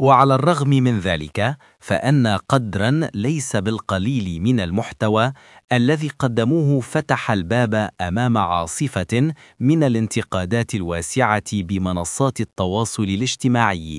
وعلى الرغم من ذلك فأن قدرا ليس بالقليل من المحتوى الذي قدموه فتح الباب أمام عاصفة من الانتقادات الواسعة بمنصات التواصل الاجتماعي.